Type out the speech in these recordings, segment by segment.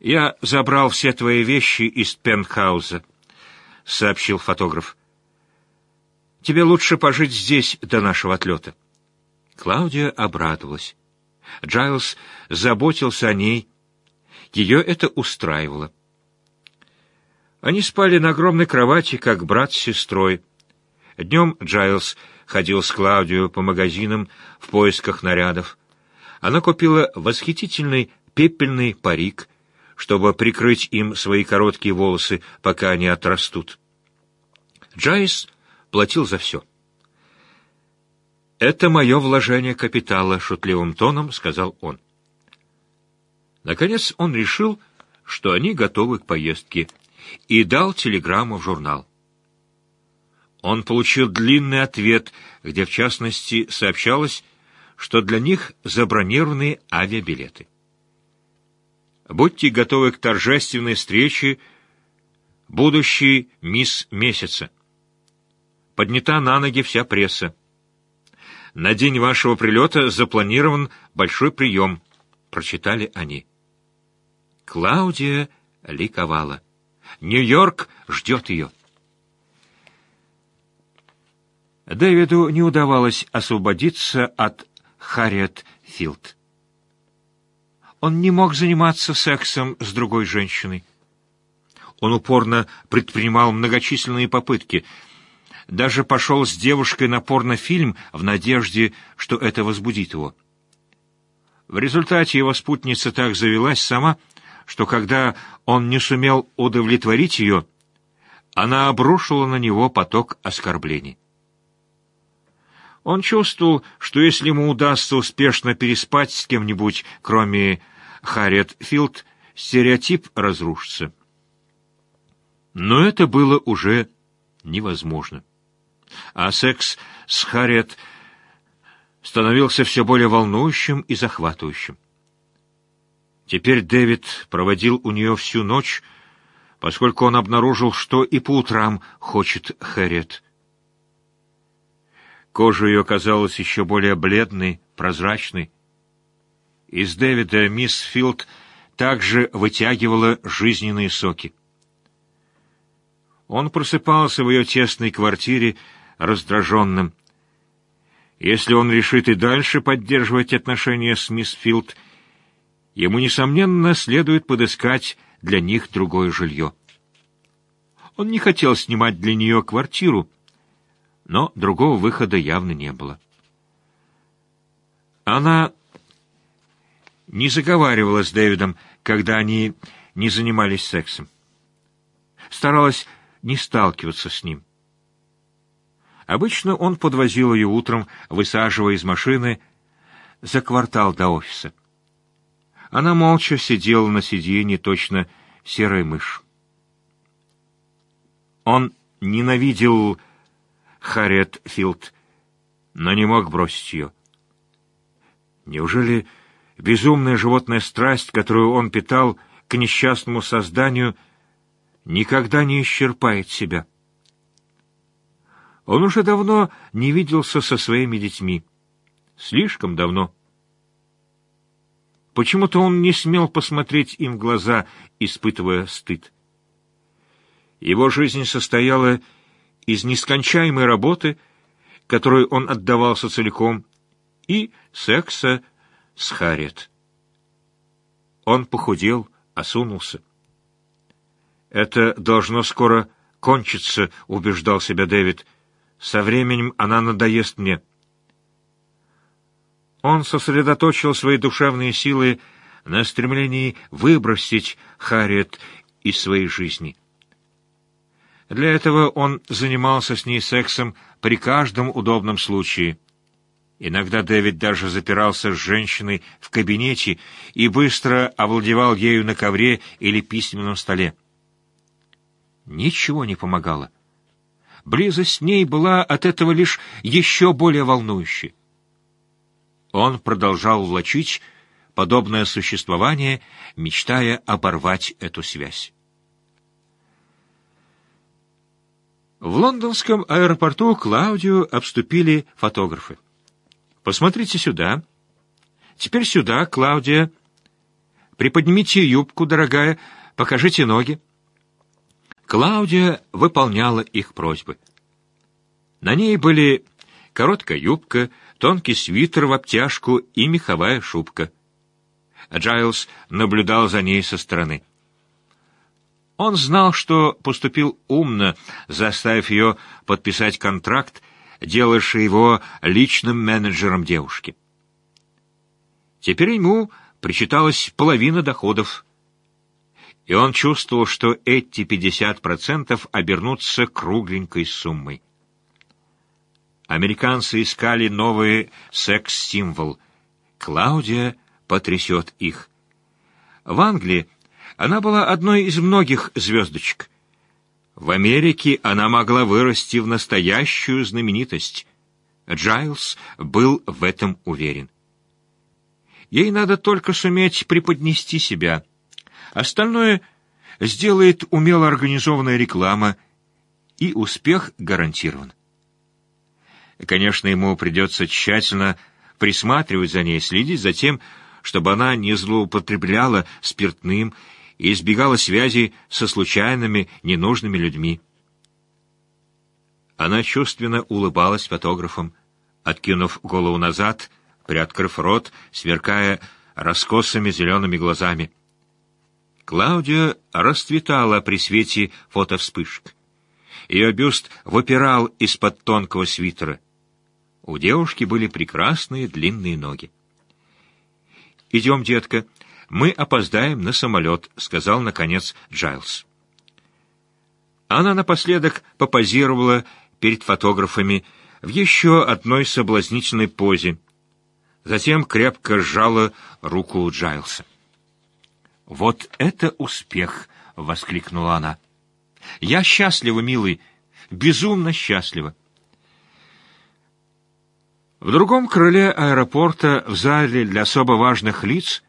«Я забрал все твои вещи из пентхауза», — сообщил фотограф. «Тебе лучше пожить здесь до нашего отлета». Клаудия обрадовалась. Джайлз заботился о ней. Ее это устраивало. Они спали на огромной кровати, как брат с сестрой. Днем Джайлз ходил с Клаудией по магазинам в поисках нарядов. Она купила восхитительный пепельный парик, чтобы прикрыть им свои короткие волосы, пока они отрастут. Джайс платил за все. «Это мое вложение капитала», — шутливым тоном сказал он. Наконец он решил, что они готовы к поездке, и дал телеграмму в журнал. Он получил длинный ответ, где, в частности, сообщалось, что для них забронированы авиабилеты. Будьте готовы к торжественной встрече будущей мисс Месяца. Поднята на ноги вся пресса. На день вашего прилета запланирован большой прием, прочитали они. Клаудия ликовала. Нью-Йорк ждет ее. Дэвиду не удавалось освободиться от Харриет Филд. Он не мог заниматься сексом с другой женщиной. Он упорно предпринимал многочисленные попытки. Даже пошел с девушкой на порнофильм в надежде, что это возбудит его. В результате его спутница так завелась сама, что когда он не сумел удовлетворить ее, она обрушила на него поток оскорблений. Он чувствовал, что если ему удастся успешно переспать с кем-нибудь, кроме Харриет Филд, стереотип разрушится. Но это было уже невозможно. А секс с Харриет становился все более волнующим и захватывающим. Теперь Дэвид проводил у нее всю ночь, поскольку он обнаружил, что и по утрам хочет Харриет. Кожа ее казалась еще более бледной, прозрачной. Из Дэвида мисс Филд также вытягивала жизненные соки. Он просыпался в ее тесной квартире раздраженным. Если он решит и дальше поддерживать отношения с мисс Филд, ему, несомненно, следует подыскать для них другое жилье. Он не хотел снимать для нее квартиру, но другого выхода явно не было. Она не заговаривала с Дэвидом, когда они не занимались сексом. Старалась не сталкиваться с ним. Обычно он подвозил ее утром, высаживая из машины за квартал до офиса. Она молча сидела на сиденье, точно серая мышь. Он ненавидел Харриет Филд, но не мог бросить ее. Неужели безумная животная страсть, которую он питал к несчастному созданию, никогда не исчерпает себя? Он уже давно не виделся со своими детьми. Слишком давно. Почему-то он не смел посмотреть им в глаза, испытывая стыд. Его жизнь состояла из нескончаемой работы, которой он отдавался целиком, и секса с Харриет. Он похудел, осунулся. «Это должно скоро кончиться», — убеждал себя Дэвид. «Со временем она надоест мне». Он сосредоточил свои душевные силы на стремлении выбросить Харриет из своей жизни. Для этого он занимался с ней сексом при каждом удобном случае. Иногда Дэвид даже запирался с женщиной в кабинете и быстро овладевал ею на ковре или письменном столе. Ничего не помогало. Близость с ней была от этого лишь еще более волнующей. Он продолжал влачить подобное существование, мечтая оборвать эту связь. В лондонском аэропорту Клаудию обступили фотографы. «Посмотрите сюда. Теперь сюда, Клаудия». Приподнимите юбку, дорогая, покажите ноги». Клаудия выполняла их просьбы. На ней были короткая юбка, тонкий свитер в обтяжку и меховая шубка. Джайлз наблюдал за ней со стороны. Он знал, что поступил умно, заставив ее подписать контракт, делавший его личным менеджером девушки. Теперь ему причиталась половина доходов, и он чувствовал, что эти 50% обернутся кругленькой суммой. Американцы искали новый секс-символ. Клаудия потрясет их. В Англии она была одной из многих звездочек. В Америке она могла вырасти в настоящую знаменитость. Джайлз был в этом уверен. Ей надо только суметь преподнести себя. Остальное сделает умело организованная реклама, и успех гарантирован. Конечно, ему придется тщательно присматривать за ней, следить за тем, чтобы она не злоупотребляла спиртным и избегала связи со случайными, ненужными людьми. Она чувственно улыбалась фотографам, откинув голову назад, приоткрыв рот, сверкая раскосыми зелеными глазами. Клаудия расцветала при свете фотовспышек. Ее бюст выпирал из-под тонкого свитера. У девушки были прекрасные длинные ноги. «Идем, детка, мы опоздаем на самолет», — сказал, наконец, Джайлз. Она напоследок попозировала перед фотографами в еще одной соблазнительной позе. Затем крепко сжала руку Джайлса. «Вот это успех!» — воскликнула она. «Я счастлива, милый, безумно счастлива. В другом крыле аэропорта, в зале для особо важных лиц,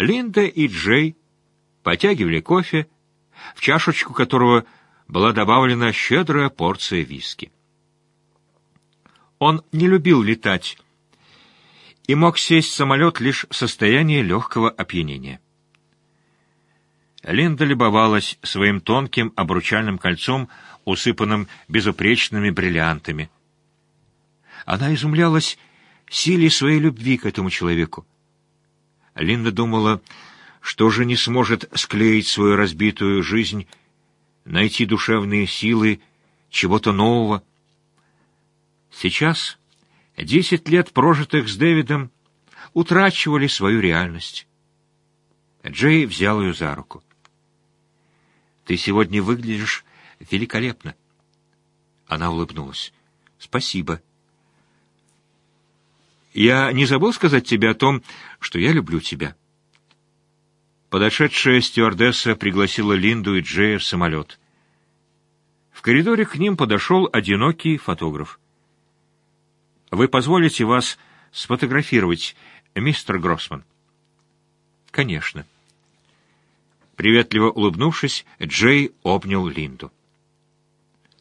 Линда и Джей потягивали кофе, в чашечку которого была добавлена щедрая порция виски. Он не любил летать и мог сесть в самолет лишь в состоянии легкого опьянения. Линда любовалась своим тонким обручальным кольцом, усыпанным безупречными бриллиантами — она изумлялась силе своей любви к этому человеку. Линда думала, что же не сможет склеить свою разбитую жизнь, найти душевные силы чего-то нового. Сейчас, десять лет прожитых с Дэвидом, утрачивали свою реальность. Джей взял ее за руку. «Ты сегодня выглядишь великолепно». Она улыбнулась. «Спасибо». Я не забыл сказать тебе о том, что я люблю тебя. Подошедшая стюардесса пригласила Линду и Джея в самолет. В коридоре к ним подошел одинокий фотограф. «Вы позволите вас сфотографировать, мистер Гроссман?» «Конечно». Приветливо улыбнувшись, Джей обнял Линду.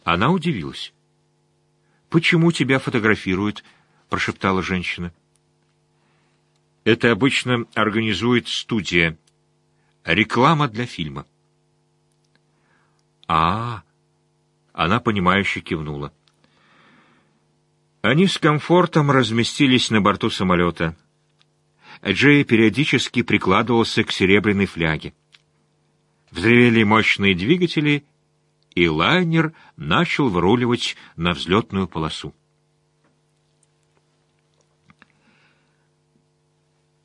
Она удивилась. «Почему тебя фотографируют?» — прошептала женщина. «Это обычно организует студия. Реклама для фильма». А, -а, а Она, понимающе кивнула. Они с комфортом разместились на борту самолета. Джей периодически прикладывался к серебряной фляге. Взревели мощные двигатели, и лайнер начал выруливать на взлетную полосу.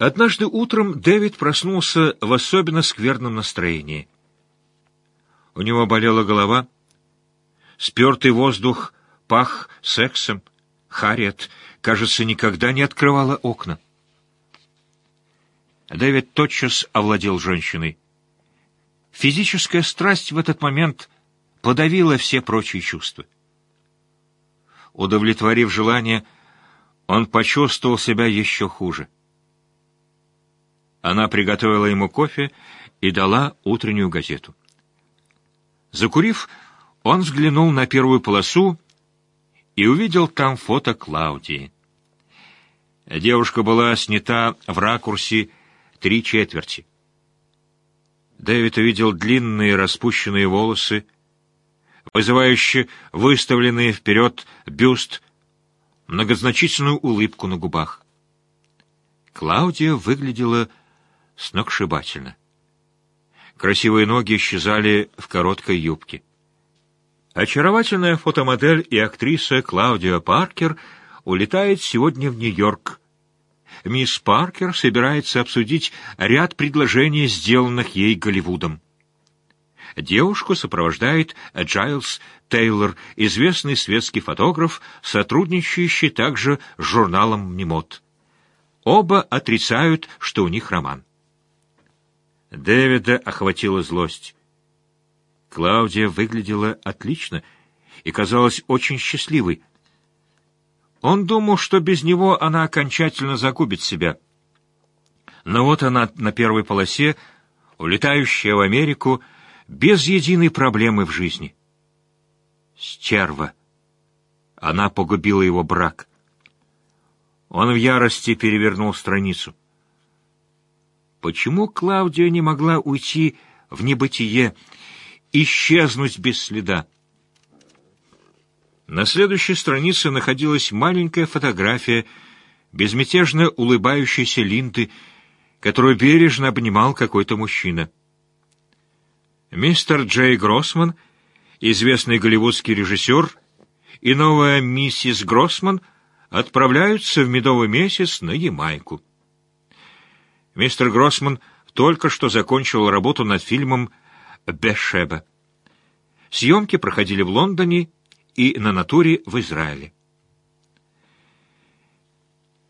Однажды утром Дэвид проснулся в особенно скверном настроении. У него болела голова, спертый воздух пах сексом. Харриет, кажется, никогда не открывала окна. Дэвид тотчас овладел женщиной. Физическая страсть в этот момент подавила все прочие чувства. Удовлетворив желание, он почувствовал себя еще хуже. Она приготовила ему кофе и дала утреннюю газету. Закурив, он взглянул на первую полосу и увидел там фото Клаудии. Девушка была снята в ракурсе три четверти. Дэвид увидел длинные распущенные волосы, вызывающе выставленный вперед бюст, многозначительную улыбку на губах. Клаудия выглядела сногсшибательно. Красивые ноги исчезали в короткой юбке. Очаровательная фотомодель и актриса Клаудия Паркер улетает сегодня в Нью-Йорк. Мисс Паркер собирается обсудить ряд предложений, сделанных ей Голливудом. Девушку сопровождает Джайлз Тейлор, известный светский фотограф, сотрудничающий также с журналом «Мимот». Оба отрицают, что у них роман. Дэвида охватила злость. Клаудия выглядела отлично и казалась очень счастливой. Он думал, что без него она окончательно загубит себя. Но вот она на первой полосе, улетающая в Америку, без единой проблемы в жизни. Стерва. Она погубила его брак. Он в ярости перевернул страницу. Почему Клаудия не могла уйти в небытие, исчезнуть без следа? На следующей странице находилась маленькая фотография безмятежно улыбающейся Линды, которую бережно обнимал какой-то мужчина. Мистер Джей Гроссман, известный голливудский режиссер, и новая миссис Гроссман отправляются в медовый месяц на Ямайку. Мистер Гроссман только что закончил работу над фильмом «Бешеба». Съемки проходили в Лондоне и на натуре в Израиле.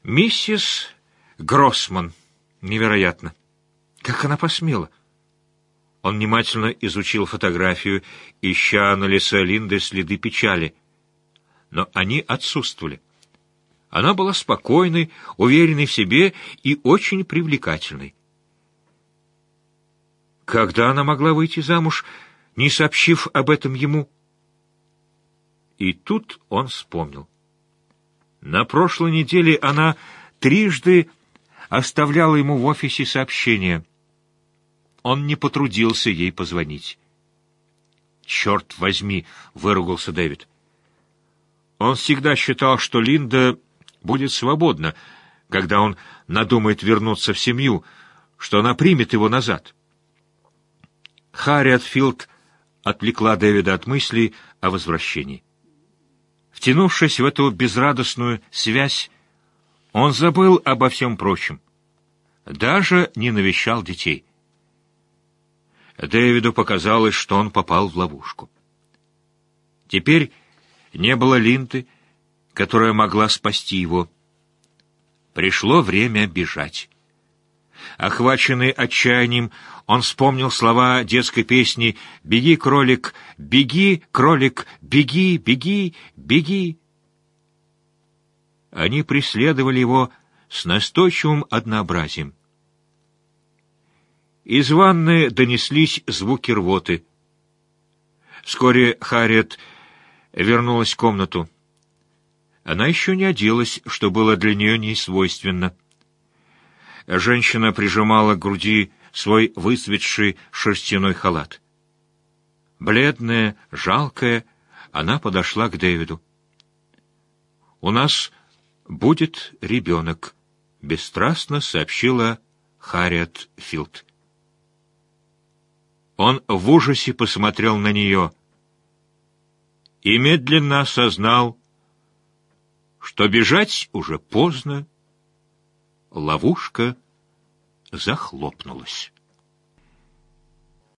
Миссис Гроссман. Невероятно. Как она посмела? Он внимательно изучил фотографию, ища на лице Линды следы печали. Но они отсутствовали. Она была спокойной, уверенной в себе и очень привлекательной. Когда она могла выйти замуж, не сообщив об этом ему? И тут он вспомнил. На прошлой неделе она трижды оставляла ему в офисе сообщение — он не потрудился ей позвонить. «Черт возьми!» — выругался Дэвид. Он всегда считал, что Линда будет свободна, когда он надумает вернуться в семью, что она примет его назад. Харриет Филд отвлекла Дэвида от мыслей о возвращении. Втянувшись в эту безрадостную связь, он забыл обо всем прочем. Даже не навещал детей. Дэвиду показалось, что он попал в ловушку. Теперь не было Линты, которая могла спасти его. Пришло время бежать. Охваченный отчаянием, он вспомнил слова детской песни «Беги, кролик, беги, кролик, беги, беги, беги». Они преследовали его с настойчивым однообразием. Из ванны донеслись звуки рвоты. Вскоре Харриет вернулась в комнату. Она еще не оделась, что было для нее не свойственно. Женщина прижимала к груди свой выцветший шерстяной халат. Бледная, жалкая, она подошла к Дэвиду. «У нас будет ребенок», — бесстрастно сообщила Харриет Филд. Он в ужасе посмотрел на нее и медленно осознал, что бежать уже поздно, ловушка захлопнулась.